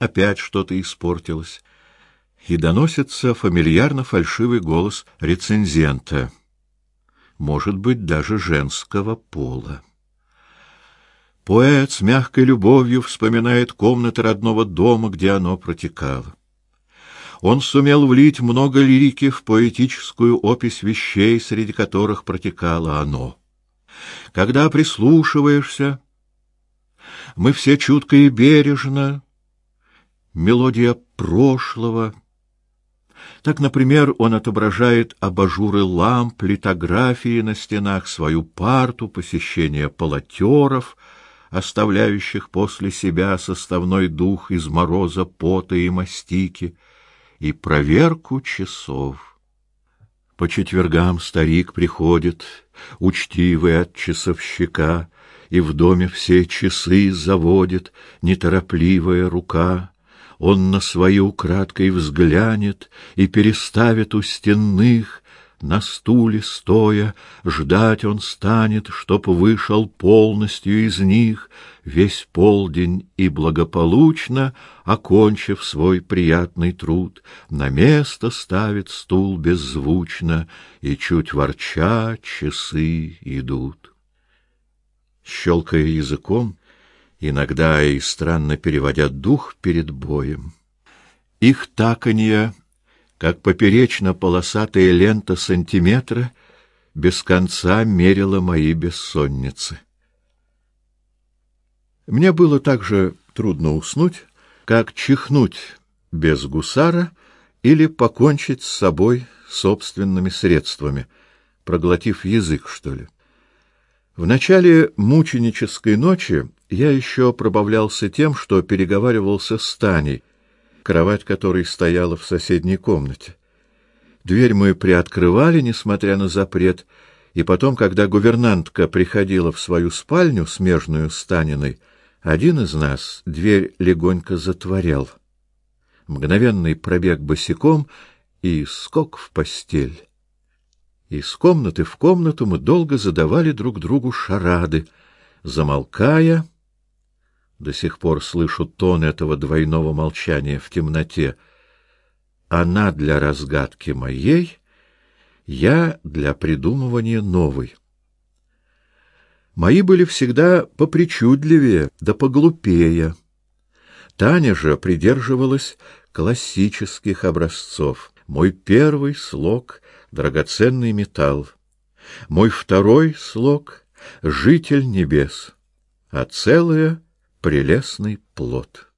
опять что-то испортилось, и доносится фамильярно фальшивый голос рецензента, может быть, даже женского пола. Поэт с мягкой любовью вспоминает комнаты родного дома, где оно протекало. Он сумел влить много лирики в поэтическую опись вещей, среди которых протекало оно. Когда прислушиваешься, мы все чутко и бережно, мелодия прошлого. Так, например, он отображает абажуры ламп, литографии на стенах, свою парту, посещение полотеров, оставляющих после себя составной дух из мороза, пота и мастики — и проверку часов. По четвергам старик приходит, учтивый от часовщика, и в доме все часы заводит неторопливая рука. Он на свою краткой взглянет и переставит у стенных на стуле стоя, ждать он станет, чтоб вышел полностью из них весь полдень и благополучно, окончив свой приятный труд, на место ставит стул беззвучно, и чуть ворча часы идут. Щелкая языком, иногда и странно переводя дух перед боем, их таканье как поперечно-полосатая лента сантиметра, без конца мерила мои бессонницы. Мне было так же трудно уснуть, как чихнуть без гусара или покончить с собой собственными средствами, проглотив язык, что ли. В начале мученической ночи я еще пробавлялся тем, что переговаривался с Таней, кровать которой стояла в соседней комнате. Дверь мы приоткрывали, несмотря на запрет, и потом, когда гувернантка приходила в свою спальню, смежную с Таниной, один из нас дверь легонько затворял. Мгновенный пробег босиком и скок в постель. Из комнаты в комнату мы долго задавали друг другу шарады, замолкая до сих пор слышу тон этого двойного молчания в темноте. Она для разгадки моей, я для придумывания новой. Мои были всегда попричудливее, да поглупее. Таня же придерживалась классических образцов. Мой первый слог — драгоценный металл. Мой второй слог — житель небес. А целое — прелестный плод.